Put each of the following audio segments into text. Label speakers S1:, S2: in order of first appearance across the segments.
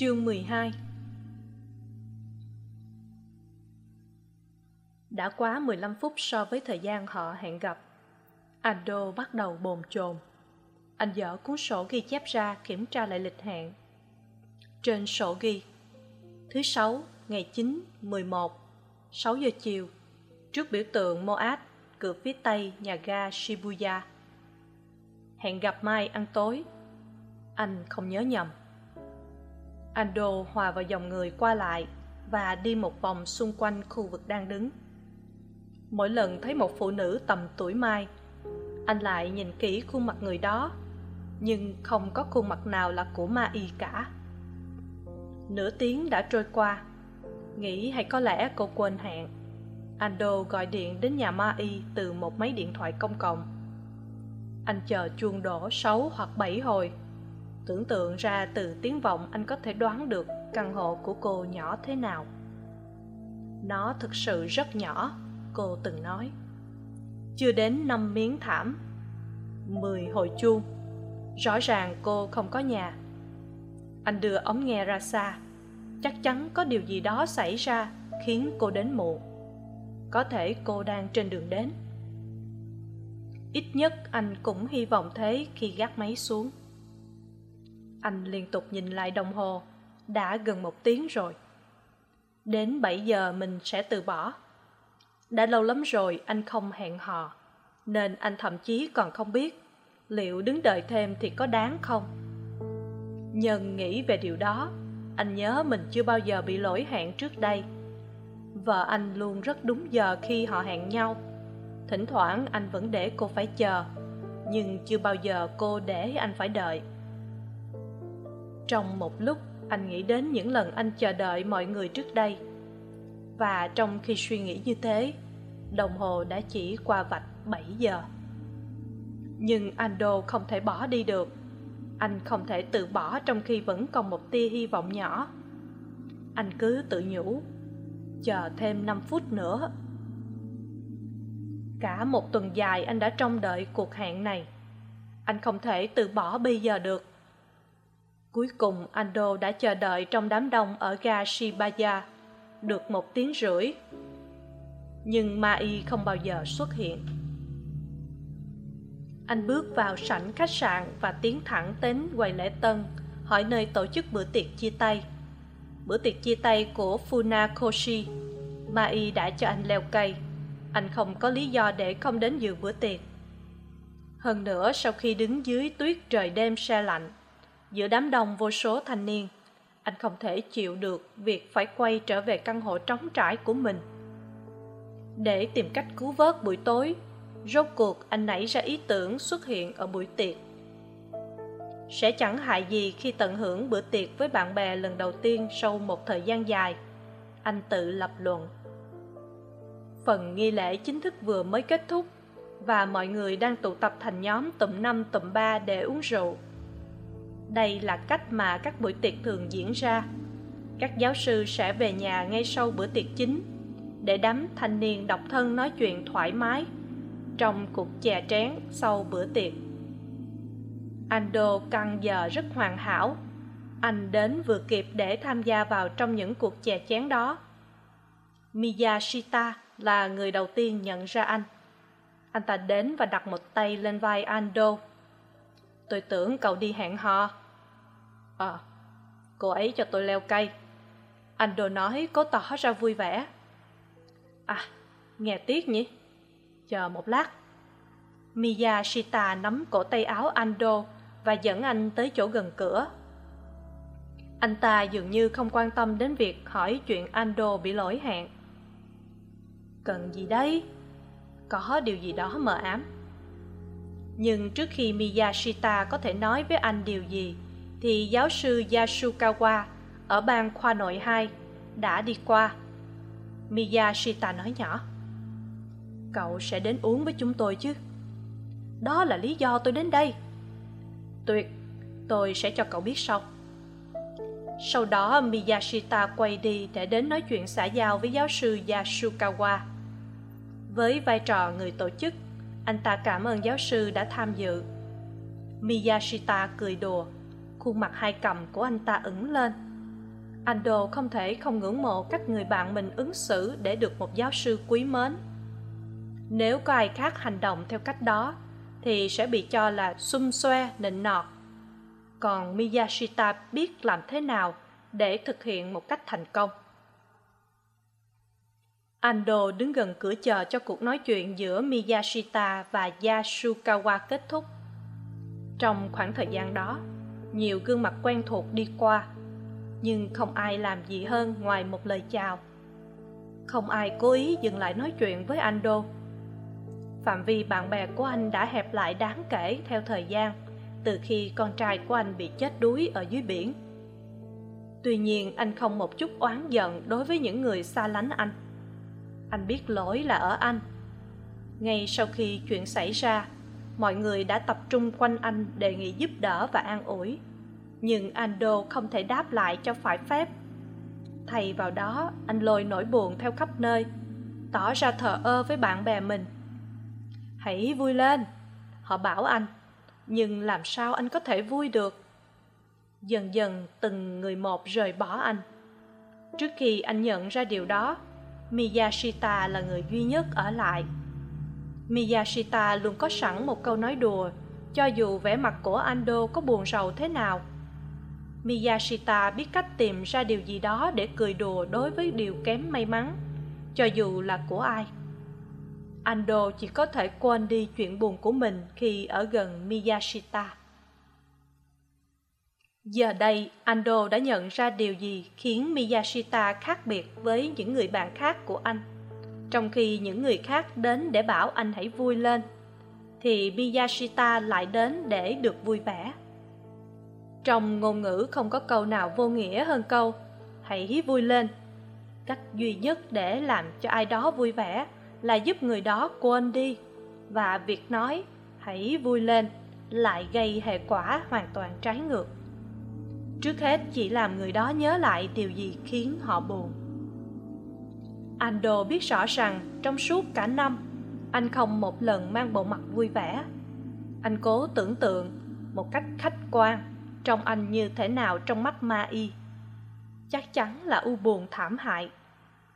S1: chương 12 đã quá 15 phút so với thời gian họ hẹn gặp, ando bắt đầu bồn chồn. Anh dở cuốn sổ ghi chép ra kiểm tra lại lịch hẹn. Trên sổ ghi, thứ sáu, ngày chín, mười một, sáu giờ chiều, trước biểu tượng moat cửa phía tây nhà ga shibuya. Hẹn gặp mai ăn tối. Anh không nhớ nhầm ando hòa vào dòng người qua lại và đi một vòng xung quanh khu vực đang đứng. Mỗi lần thấy một phụ nữ tầm tuổi mai, anh lại nhìn kỹ khuôn mặt người đó, nhưng không có khuôn mặt nào là của ma y cả. Nửa tiếng đã trôi qua, nghĩ hay có lẽ cô quên hẹn. Ando gọi điện đến nhà ma y từ một máy điện thoại công cộng. Anh chờ chuông đổ sáu hoặc bảy hồi tưởng tượng ra từ tiếng vọng anh có thể đoán được căn hộ của cô nhỏ thế nào. Nó thực sự rất nhỏ, cô từng nói. Chưa đến năm miếng thảm, mười hồi chuông. Rõ ràng cô không có nhà. Anh đưa ống nghe ra xa. Chắc chắn có điều gì đó xảy ra khiến cô đến muộn. Có thể cô đang trên đường đến. Ít nhất anh cũng hy vọng thế khi gác máy xuống anh liên tục nhìn lại đồng hồ. Đã gần một tiếng rồi. Đến bảy giờ mình sẽ từ bỏ. Đã lâu lắm rồi anh không hẹn hò, nên anh thậm chí còn không biết liệu đứng đợi thêm thì có đáng không. Nhân nghĩ về điều đó, anh nhớ mình chưa bao giờ bị lỗi hẹn trước đây. Vợ anh luôn rất đúng giờ khi họ hẹn nhau. Thỉnh thoảng anh vẫn để cô phải chờ, nhưng chưa bao giờ cô để anh phải đợi trong một lúc anh nghĩ đến những lần anh chờ đợi mọi người trước đây. Và trong khi suy nghĩ như thế, đồng hồ đã chỉ qua vạch bảy giờ. Nhưng ando không thể bỏ đi được. Anh không thể tự bỏ trong khi vẫn còn một tia hy vọng nhỏ. Anh cứ tự nhủ, chờ thêm năm phút nữa. Cả một tuần dài anh đã trông đợi cuộc hẹn này. Anh không thể từ bỏ bây giờ được cuối cùng, ando đã chờ đợi trong đám đông ở ga shibaya. Được một tiếng rưỡi. Nhưng ma không bao giờ xuất hiện. Anh bước vào sảnh khách sạn và tiến thẳng đến quầy lễ tân, hỏi nơi tổ chức bữa tiệc chia tay. Bữa tiệc chia tay của funakoshi. Ma đã cho anh leo cây. Anh không có lý do để không đến dự bữa tiệc. Hơn nữa, sau khi đứng dưới tuyết trời đêm se lạnh giữa đám đông vô số thanh niên. Anh không thể chịu được việc phải quay trở về căn hộ trống trải của mình. Để tìm cách cứu vớt buổi tối, rốt cuộc anh nảy ra ý tưởng xuất hiện ở buổi tiệc. Sẽ chẳng hại gì khi tận hưởng bữa tiệc với bạn bè lần đầu tiên sau một thời gian dài, anh tự lập luận. Phần nghi lễ chính thức vừa mới kết thúc và mọi người đang tụ tập thành nhóm tụm năm tụm ba để uống rượu đây là cách mà các buổi tiệc thường diễn ra. Các giáo sư sẽ về nhà ngay sau bữa tiệc chính, để đám thanh niên độc thân nói chuyện thoải mái trong cuộc chè trén sau bữa tiệc. Ando căn giờ rất hoàn hảo. Anh đến vừa kịp để tham gia vào trong những cuộc chè chén đó. Miyashita là người đầu tiên nhận ra anh. Anh ta đến và đặt một tay lên vai ando. Tôi tưởng cậu đi hẹn hò ờ cô ấy cho tôi leo cây. Ando nói cố tỏ ra vui vẻ. À nghe tiếc nhỉ? Chờ một lát. Miyashita nắm cổ tay áo ando và dẫn anh tới chỗ gần cửa. Anh ta dường như không quan tâm đến việc hỏi chuyện ando bị lỗi hẹn. Cần gì đấy có điều gì đó mờ ám. Nhưng trước khi miyashita có thể nói với anh điều gì thì giáo sư yasukawa ở bang khoa nội hai đã đi qua. Miyashita nói nhỏ, cậu sẽ đến uống với chúng tôi chứ? Đó là lý do tôi đến đây. Tuyệt, tôi sẽ cho cậu biết sau. Sau đó, miyashita quay đi để đến nói chuyện xã giao với giáo sư yasukawa. Với vai trò người tổ chức, anh ta cảm ơn giáo sư đã tham dự. Miyashita cười đùa khuôn mặt hai cầm của anh ta ửng lên. Ando không thể không ngưỡng mộ cách người bạn mình ứng xử để được một giáo sư quý mến. Nếu có ai khác hành động theo cách đó, thì sẽ bị cho là xung xoe, nịnh nọt. Còn miyashita biết làm thế nào để thực hiện một cách thành công? Ando đứng gần cửa chờ cho cuộc nói chuyện giữa miyashita và yasukawa kết thúc. Trong khoảng thời gian đó nhiều gương mặt quen thuộc đi qua, nhưng không ai làm gì hơn ngoài một lời chào. Không ai cố ý dừng lại nói chuyện với anh đô. Phạm vi bạn bè của anh đã hẹp lại đáng kể theo thời gian, từ khi con trai của anh bị chết đuối ở dưới biển. Tuy nhiên, anh không một chút oán giận đối với những người xa lánh anh. Anh biết lỗi là ở anh. Ngay sau khi chuyện xảy ra mọi người đã tập trung quanh anh đề nghị giúp đỡ và an ủi. Nhưng ando không thể đáp lại cho phải phép. Thay vào đó, anh lôi nỗi buồn theo khắp nơi, tỏ ra thờ ơ với bạn bè mình. Hãy vui lên, họ bảo anh, nhưng làm sao anh có thể vui được? Dần dần, từng người một rời bỏ anh. Trước khi anh nhận ra điều đó, miyashita là người duy nhất ở lại miyashita luôn có sẵn một câu nói đùa, cho dù vẻ mặt của ando có buồn rầu thế nào. Miyashita biết cách tìm ra điều gì đó để cười đùa đối với điều kém may mắn, cho dù là của ai. Ando chỉ có thể quên đi chuyện buồn của mình khi ở gần miyashita. Giờ đây, ando đã nhận ra điều gì khiến miyashita khác biệt với những người bạn khác của anh? Trong khi những người khác đến để bảo anh hãy vui lên, thì miyashita lại đến để được vui vẻ. Trong ngôn ngữ không có câu nào vô nghĩa hơn câu, hãy vui lên. Cách duy nhất để làm cho ai đó vui vẻ là giúp người đó quên đi, và việc nói hãy vui lên lại gây hệ quả hoàn toàn trái ngược. Trước hết, chỉ làm người đó nhớ lại điều gì khiến họ buồn ando biết rõ rằng trong suốt cả năm, anh không một lần mang bộ mặt vui vẻ. Anh cố tưởng tượng một cách khách quan trong anh như thế nào trong mắt ma y. Chắc chắn là u buồn thảm hại.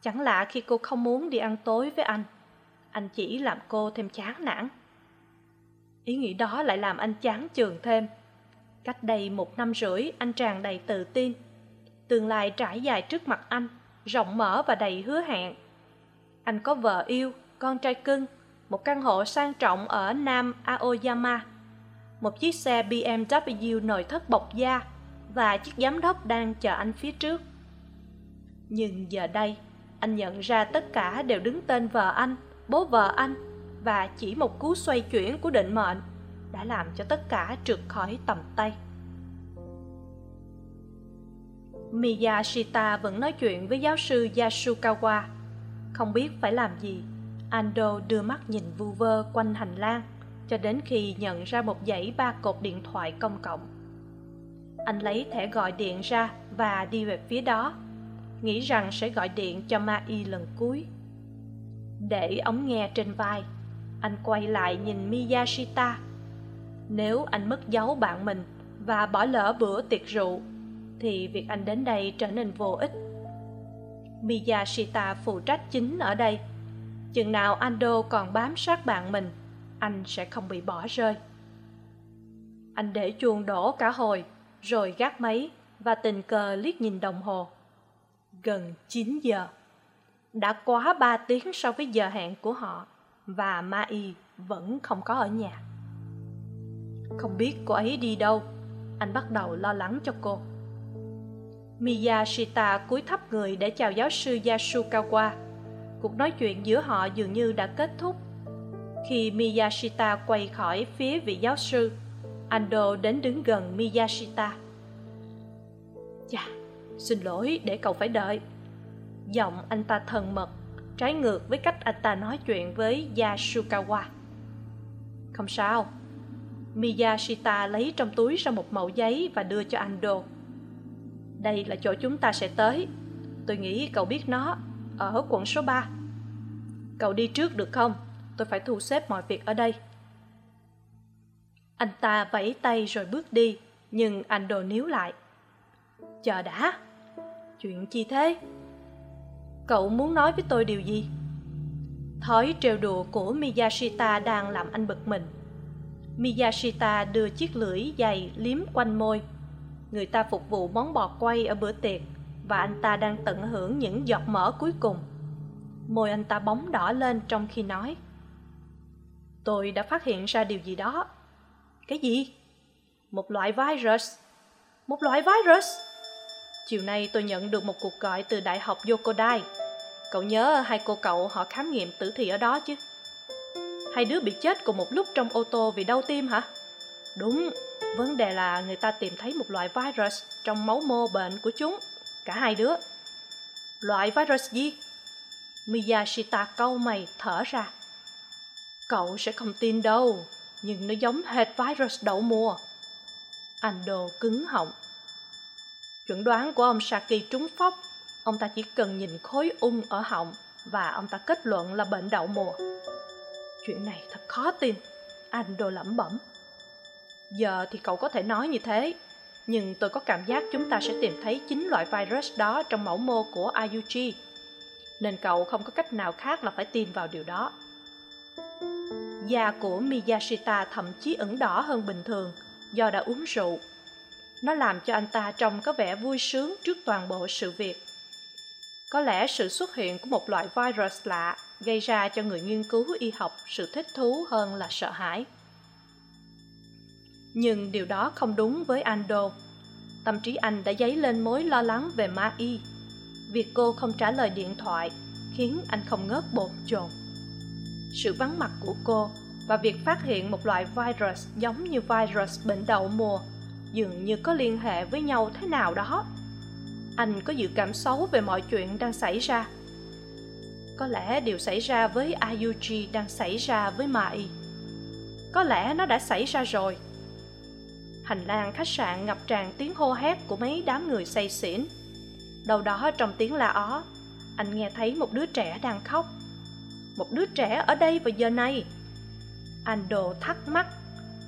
S1: Chẳng lạ khi cô không muốn đi ăn tối với anh. Anh chỉ làm cô thêm chán nản. Ý nghĩ đó lại làm anh chán chường thêm. Cách đây một năm rưỡi, anh tràn đầy tự tin. Tương lai trải dài trước mặt anh rộng mở và đầy hứa hẹn. Anh có vợ yêu, con trai cưng, một căn hộ sang trọng ở nam aoyama, một chiếc xe bmw nội thất bọc da và chiếc giám đốc đang chờ anh phía trước. Nhưng giờ đây, anh nhận ra tất cả đều đứng tên vợ anh, bố vợ anh và chỉ một cú xoay chuyển của định mệnh đã làm cho tất cả trượt khỏi tầm tay miyashita vẫn nói chuyện với giáo sư yasukawa. Không biết phải làm gì, ando đưa mắt nhìn vu vơ quanh hành lang, cho đến khi nhận ra một dãy ba cột điện thoại công cộng. Anh lấy thẻ gọi điện ra và đi về phía đó, nghĩ rằng sẽ gọi điện cho ma y lần cuối. Để ống nghe trên vai, anh quay lại nhìn miyashita. Nếu anh mất dấu bạn mình và bỏ lỡ bữa tiệc rượu thì việc anh đến đây trở nên vô ích. Miyashita phụ trách chính ở đây. Chừng nào ando còn bám sát bạn mình, anh sẽ không bị bỏ rơi. Anh để chuông đổ cả hồi, rồi gác máy và tình cờ liếc nhìn đồng hồ. Gần chín giờ. Đã quá ba tiếng so với giờ hẹn của họ và ma y vẫn không có ở nhà. Không biết cô ấy đi đâu. Anh bắt đầu lo lắng cho cô miyashita cúi thấp người để chào giáo sư yasukawa. Cuộc nói chuyện giữa họ dường như đã kết thúc. Khi miyashita quay khỏi phía vị giáo sư ando đến đứng gần miyashita. Chà, xin lỗi để cậu phải đợi. Giọng anh ta thần mật trái ngược với cách anh ta nói chuyện với yasukawa. Không sao. Miyashita lấy trong túi ra một mẩu giấy và đưa cho ando đây là chỗ chúng ta sẽ tới. Tôi nghĩ cậu biết nó, ở quận số ba. Cậu đi trước được không? Tôi phải thu xếp mọi việc ở đây. Anh ta vẫy tay rồi bước đi, nhưng anh đồ níu lại. Chờ đã. Chuyện chi thế? Cậu muốn nói với tôi điều gì? Thói trêu đùa của miyashita đang làm anh bực mình. Miyashita đưa chiếc lưỡi dày liếm quanh môi người ta phục vụ món bò quay ở bữa tiệc, và anh ta đang tận hưởng những giọt mỡ cuối cùng. Môi anh ta bóng đỏ lên trong khi nói, tôi đã phát hiện ra điều gì đó. Cái gì? Một loại virus. Một loại virus? Chiều nay tôi nhận được một cuộc gọi từ đại học yokodai. Cậu nhớ hai cô cậu họ khám nghiệm tử thi ở đó chứ? Hai đứa bị chết cùng một lúc trong ô tô vì đau tim hả? Đúng vấn đề là người ta tìm thấy một loại virus trong máu mô bệnh của chúng, cả hai đứa. Loại virus gì? Miyashita câu mày thở ra. Cậu sẽ không tin đâu, nhưng nó giống hệt virus đậu mùa. Anh đồ cứng họng. Chuẩn đoán của ông saki trúng phóc. Ông ta chỉ cần nhìn khối ung ở họng và ông ta kết luận là bệnh đậu mùa. Chuyện này thật khó tin. Anh đồ lẩm bẩm giờ thì cậu có thể nói như thế, nhưng tôi có cảm giác chúng ta sẽ tìm thấy chính loại virus đó trong mẫu mô của iug nên cậu không có cách nào khác là phải tin vào điều đó. Da của miyashita thậm chí ửng đỏ hơn bình thường do đã uống rượu. Nó làm cho anh ta trông có vẻ vui sướng trước toàn bộ sự việc. Có lẽ sự xuất hiện của một loại virus lạ gây ra cho người nghiên cứu y học sự thích thú hơn là sợ hãi nhưng điều đó không đúng với ando. Tâm trí anh đã dấy lên mối lo lắng về ma y. Việc cô không trả lời điện thoại khiến anh không ngớt bồn chồn. Sự vắng mặt của cô và việc phát hiện một loại virus giống như virus bệnh đậu mùa dường như có liên hệ với nhau thế nào đó. Anh có dự cảm xấu về mọi chuyện đang xảy ra. Có lẽ điều xảy ra với ayuji đang xảy ra với mai có lẽ nó đã xảy ra rồi hành lang khách sạn ngập tràn tiếng hô hét của mấy đám người say xỉn. Đâu đó trong tiếng la ó, anh nghe thấy một đứa trẻ đang khóc. Một đứa trẻ ở đây vào giờ này. Anh đồ thắc mắc,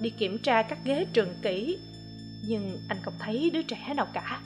S1: đi kiểm tra các ghế trường kỹ nhưng anh không thấy đứa trẻ nào cả.